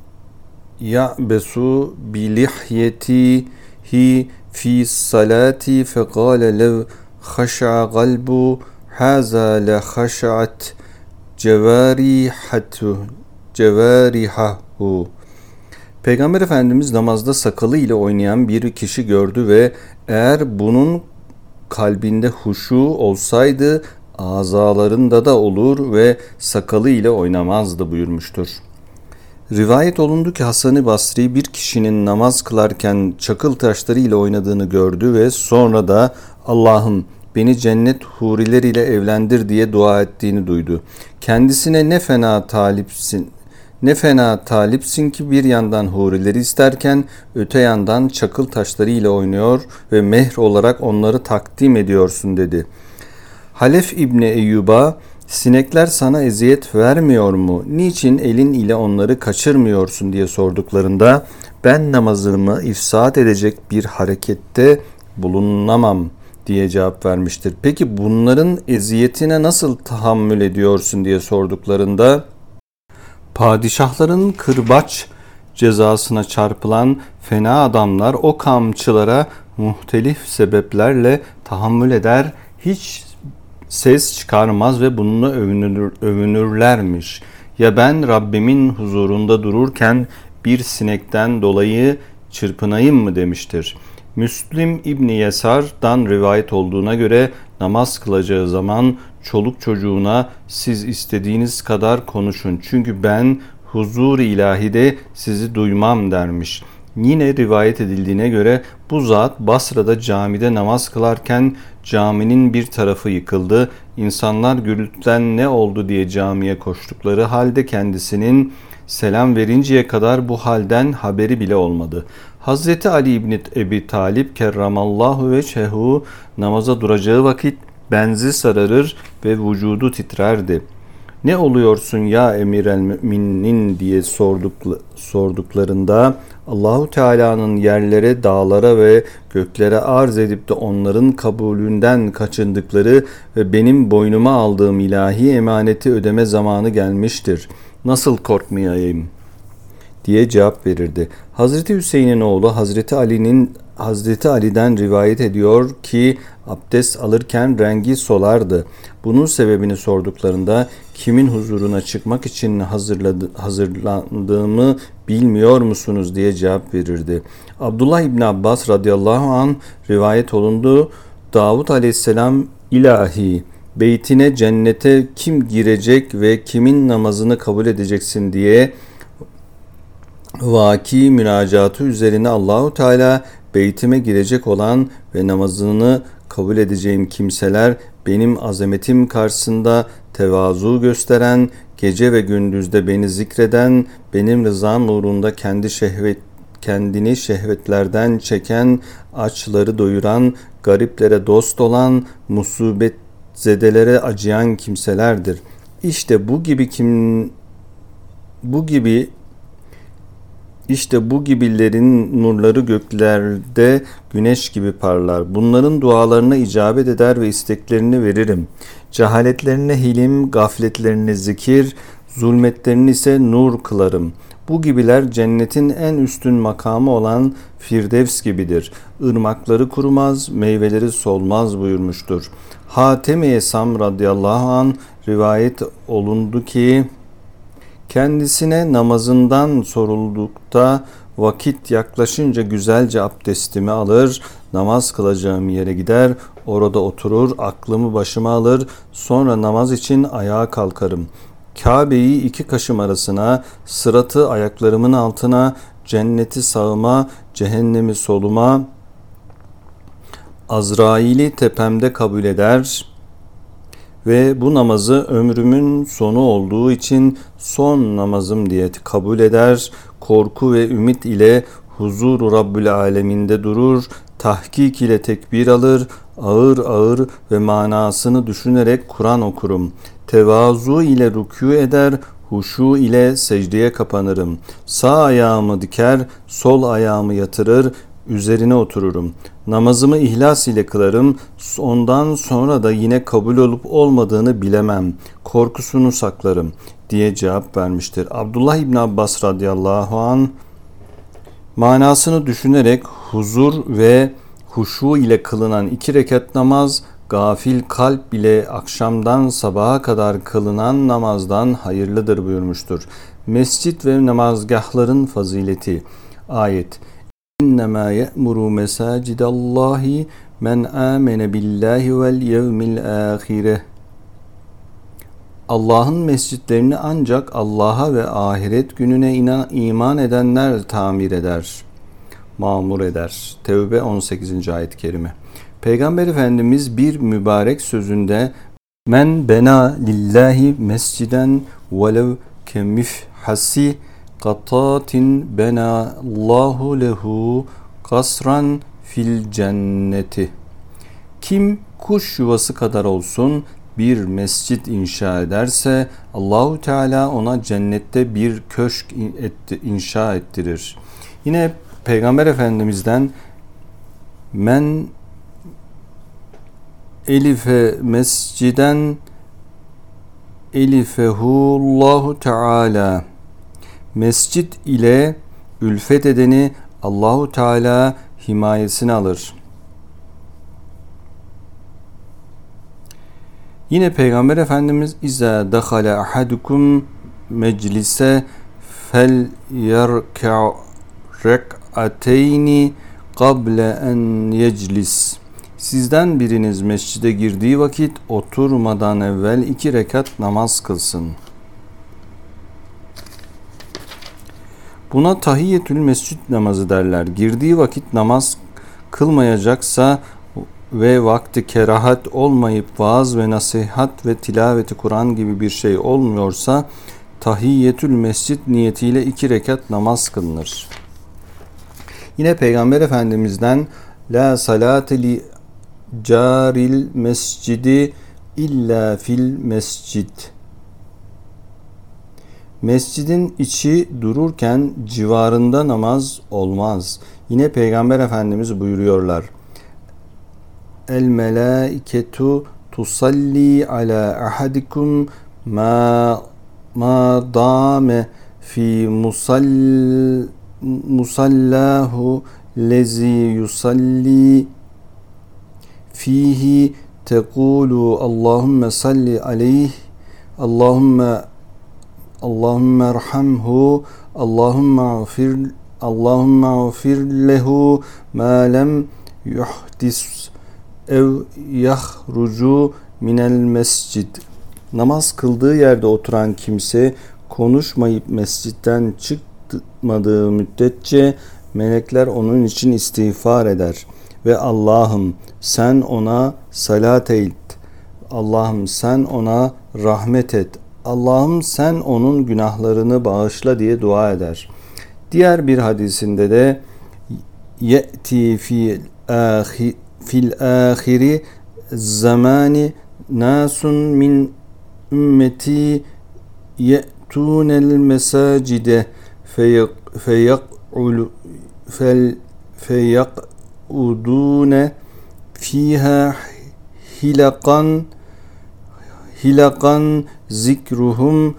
ya'besu bi lihyetihi fi salati fekale lev haşa kalbu haza la haşat cevarihatu cevarihahu Peygamber Efendimiz namazda sakalı ile oynayan bir kişi gördü ve eğer bunun kalbinde huşu olsaydı azalarında da olur ve sakalı ile oynamazdı buyurmuştur. Rivayet olundu ki Hasan-ı Basri bir kişinin namaz kılarken çakıl taşları ile oynadığını gördü ve sonra da Allah'ım beni cennet hurileriyle evlendir diye dua ettiğini duydu. Kendisine ne fena talipsin, ne fena talipsin ki bir yandan hurileri isterken öte yandan çakıl taşları ile oynuyor ve mehr olarak onları takdim ediyorsun dedi. Halef İbni Eyyub'a sinekler sana eziyet vermiyor mu? Niçin elin ile onları kaçırmıyorsun diye sorduklarında ben namazımı ifsad edecek bir harekette bulunamam diye cevap vermiştir. Peki bunların eziyetine nasıl tahammül ediyorsun diye sorduklarında padişahların kırbaç cezasına çarpılan fena adamlar o kamçılara muhtelif sebeplerle tahammül eder, hiç ses çıkarmaz ve bununla övünür, övünürlermiş. Ya ben Rabbimin huzurunda dururken bir sinekten dolayı çırpınayım mı demiştir. Müslim İbni Yesar'dan rivayet olduğuna göre namaz kılacağı zaman çoluk çocuğuna siz istediğiniz kadar konuşun çünkü ben huzur ilahide sizi duymam dermiş. Yine rivayet edildiğine göre bu zat Basra'da camide namaz kılarken caminin bir tarafı yıkıldı. İnsanlar gürültüden ne oldu diye camiye koştukları halde kendisinin selam verinceye kadar bu halden haberi bile olmadı. Hazreti Ali İbni Ebi Talip kerramallahu ve çehu namaza duracağı vakit benzi sararır ve vücudu titrerdi. Ne oluyorsun ya emir el müminin diye sorduk, sorduklarında Allahu Teala'nın yerlere, dağlara ve göklere arz edip de onların kabulünden kaçındıkları ve benim boynuma aldığım ilahi emaneti ödeme zamanı gelmiştir. Nasıl korkmayayım?'' diye cevap verirdi. Hazreti Hüseyin'in oğlu Hazreti Ali'nin Hazreti Ali'den rivayet ediyor ki abdest alırken rengi solardı. Bunun sebebini sorduklarında kimin huzuruna çıkmak için hazırladı, hazırlandığımı bilmiyor musunuz diye cevap verirdi. Abdullah İbni Abbas radıyallahu an rivayet olundu. Davut aleyhisselam ilahi beytine cennete kim girecek ve kimin namazını kabul edeceksin diye vaki münacatı üzerine Allahu Teala beytime girecek olan ve namazını kabul edeceğim kimseler benim azametim karşısında tevazu gösteren, gece ve gündüzde beni zikreden, benim rızam uğrunda kendi şehvet kendini şehvetlerden çeken, açları doyuran, gariplere dost olan, musibet zedelere acıyan kimselerdir. İşte bu gibi kim bu gibi işte bu gibilerin nurları göklerde güneş gibi parlar. Bunların dualarına icabet eder ve isteklerini veririm. Cehaletlerine hilim, gafletlerine zikir, zulmetlerini ise nur kılarım. Bu gibiler cennetin en üstün makamı olan Firdevs gibidir. Irmakları kurumaz, meyveleri solmaz buyurmuştur. Hatem-i Esam radıyallahu an rivayet olundu ki kendisine namazından soruldukta vakit yaklaşınca güzelce abdestimi alır, namaz kılacağım yere gider, orada oturur, aklımı başıma alır, sonra namaz için ayağa kalkarım. Kabe'yi iki kaşım arasına, sıratı ayaklarımın altına, cenneti sağıma, cehennemi soluma, Azrail'i tepemde kabul eder ve bu namazı ömrümün sonu olduğu için son namazım diye kabul eder. Korku ve ümit ile huzur Rabbül Aleminde durur, tahkik ile tekbir alır, ağır ağır ve manasını düşünerek Kur'an okurum. Tevazu ile rükû eder, huşu ile secdeye kapanırım. Sağ ayağımı diker, sol ayağımı yatırır, üzerine otururum. Namazımı ihlas ile kılarım. Ondan sonra da yine kabul olup olmadığını bilemem. Korkusunu saklarım diye cevap vermiştir. Abdullah İbni Abbas radıyallahu an manasını düşünerek huzur ve huşu ile kılınan iki rekat namaz gafil kalp bile akşamdan sabaha kadar kılınan namazdan hayırlıdır buyurmuştur. Mescit ve namazgahların fazileti. Ayet İnnemâ ye'muru mesâcidallahi men âmene billahi vel yevmil âhire. Allah'ın mescitlerini ancak Allah'a ve ahiret gününe inan, iman edenler tamir eder, mamur eder. Tevbe 18. ayet-i kerime. Peygamber Efendimiz bir mübarek sözünde men bena lillahi mesciden velev kemifhasi katatin bena Allahu lehu kasran fil cenneti. Kim kuş yuvası kadar olsun bir mescit inşa ederse Allahu Teala ona cennette bir köşk inşa ettirir. Yine Peygamber Efendimiz'den men elife mesciden elifehu Allahu Teala mescit ile ülfet edeni Allahu Teala himayesine alır. Yine Peygamber Efendimiz İza dakhala ahadukum meclise fel yerka rek'ateyni kable en yeclis. Sizden biriniz mescide girdiği vakit oturmadan evvel iki rekat namaz kılsın.'' Buna tahiyyetül mescid namazı derler. Girdiği vakit namaz kılmayacaksa ve vakti kerahat olmayıp vaaz ve nasihat ve tilaveti Kur'an gibi bir şey olmuyorsa tahiyyetül mescid niyetiyle iki rekat namaz kılınır. Yine Peygamber Efendimiz'den La salate li caril mescidi illa fil mescid Mescidin içi dururken civarında namaz olmaz. Yine Peygamber Efendimiz buyuruyorlar. El melaiketu tusalli ala ahadikum ma ma dame fi musall musallahu lezi yusalli fihi tekulu Allahümme salli aleyh Allahümme Allahümme erhamhu Allahümme afir Allahümme afir lehu ma lem yuhdis ev yahrucu minel mescid Namaz kıldığı yerde oturan kimse konuşmayıp mescitten çıkmadığı müddetçe melekler onun için istiğfar eder ve Allah'ım sen ona salat et. Allah'ım sen ona rahmet et. Allah'ım sen onun günahlarını bağışla diye dua eder. Diğer bir hadisinde de ye'ti fil ahi fil ahiri zamani nasun min ümmeti ye'tunel mesacide feyak'ulu fel feyak'udune fiha hilakan hilakan zikruhum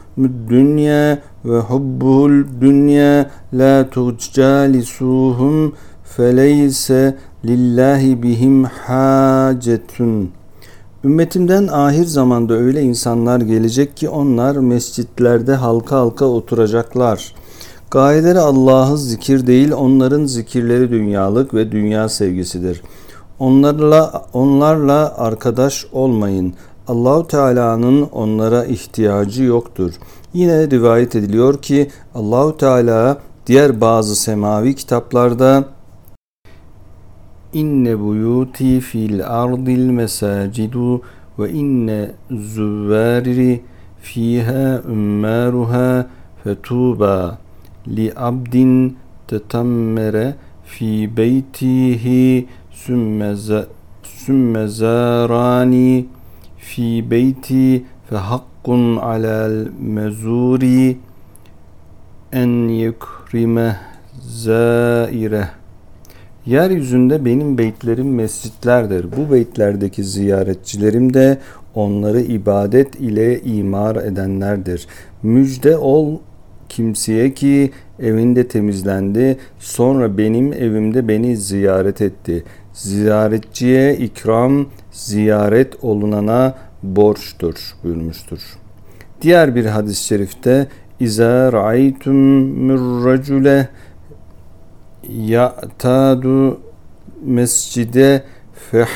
dünya ve hubbul dünya la tucalisuhum feleyse lillahi bihim hacetun. Ümmetimden ahir zamanda öyle insanlar gelecek ki onlar mescitlerde halka halka oturacaklar. Gayeleri Allah'ı zikir değil, onların zikirleri dünyalık ve dünya sevgisidir. Onlarla onlarla arkadaş olmayın. Allahu Teala'nın onlara ihtiyacı yoktur. Yine rivayet ediliyor ki Allahu Teala diğer bazı semavi kitaplarda İnne buyuti fil ardil mesacidu ve inne züvveri fiha ummaruha fetuba li abdin tetammere fi beytihi sümme zarani fi beyti fe hakkun alel mezuri en yukrime zaire Yeryüzünde benim beytlerim mescitlerdir. Bu beytlerdeki ziyaretçilerim de onları ibadet ile imar edenlerdir. Müjde ol kimseye ki evinde temizlendi, sonra benim evimde beni ziyaret etti. Ziyaretçiye ikram, ziyaret olunana borçtur buyurmuştur. Diğer bir hadis-i şerifte İza ra'aytum mürracule ya'tadu mescide feh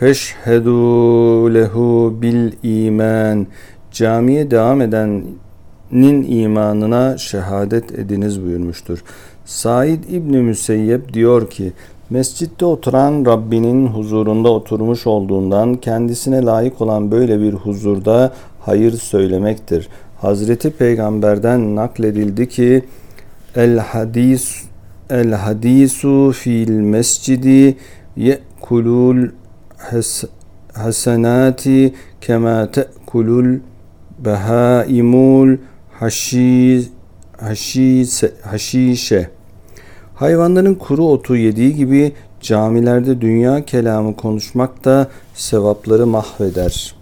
feşhedu lehu bil iman camiye devam edenin imanına şehadet ediniz buyurmuştur. Said İbni Müseyyep diyor ki Mescitte oturan Rabbinin huzurunda oturmuş olduğundan kendisine layık olan böyle bir huzurda hayır söylemektir. Hazreti Peygamber'den nakledildi ki el hadis el hadisu fil mescidi yekulul hasenati kema tekulul behaimul haşişe Hayvanların kuru otu yediği gibi camilerde dünya kelamı konuşmak da sevapları mahveder.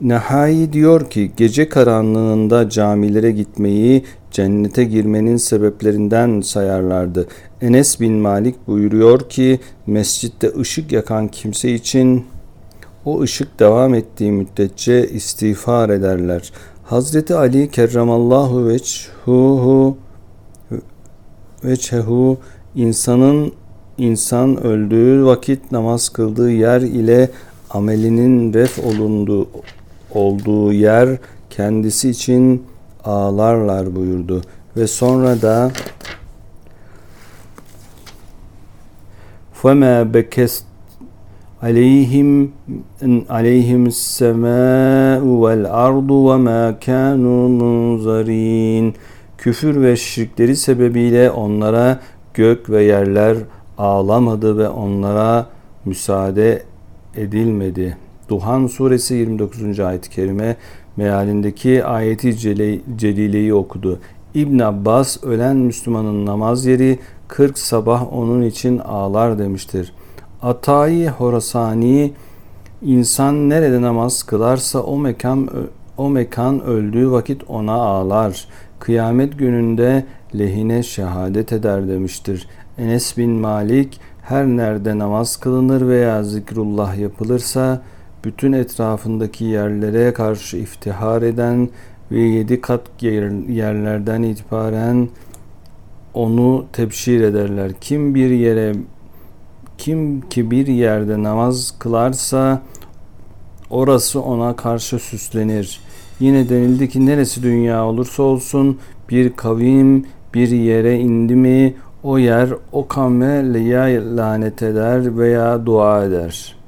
Nehai diyor ki gece karanlığında camilere gitmeyi cennete girmenin sebeplerinden sayarlardı. Enes bin Malik buyuruyor ki mescitte ışık yakan kimse için o ışık devam ettiği müddetçe istiğfar ederler. Hazreti Ali kerramallahu veçhuhu veçhehu insanın insan öldüğü vakit namaz kıldığı yer ile amelinin ref olunduğu olduğu yer kendisi için ağlarlar buyurdu. Ve sonra da فَمَا بَكَسْتْ aleyhim aleyhim semâ'u vel ardu ve mâ kânû munzarin. Küfür ve şirkleri sebebiyle onlara gök ve yerler ağlamadı ve onlara müsaade edilmedi. Duhan suresi 29. ayet-i kerime mealindeki ayeti celileyi okudu. İbn Abbas ölen Müslümanın namaz yeri 40 sabah onun için ağlar demiştir. Atayi Horasani insan nerede namaz kılarsa o mekan o mekan öldüğü vakit ona ağlar. Kıyamet gününde lehine şehadet eder demiştir. Enes bin Malik her nerede namaz kılınır veya zikrullah yapılırsa bütün etrafındaki yerlere karşı iftihar eden ve yedi kat yerlerden itibaren onu tebşir ederler. Kim bir yere kim ki bir yerde namaz kılarsa orası ona karşı süslenir. Yine denildi ki neresi dünya olursa olsun bir kavim bir yere indi mi o yer o kavme lanet eder veya dua eder.''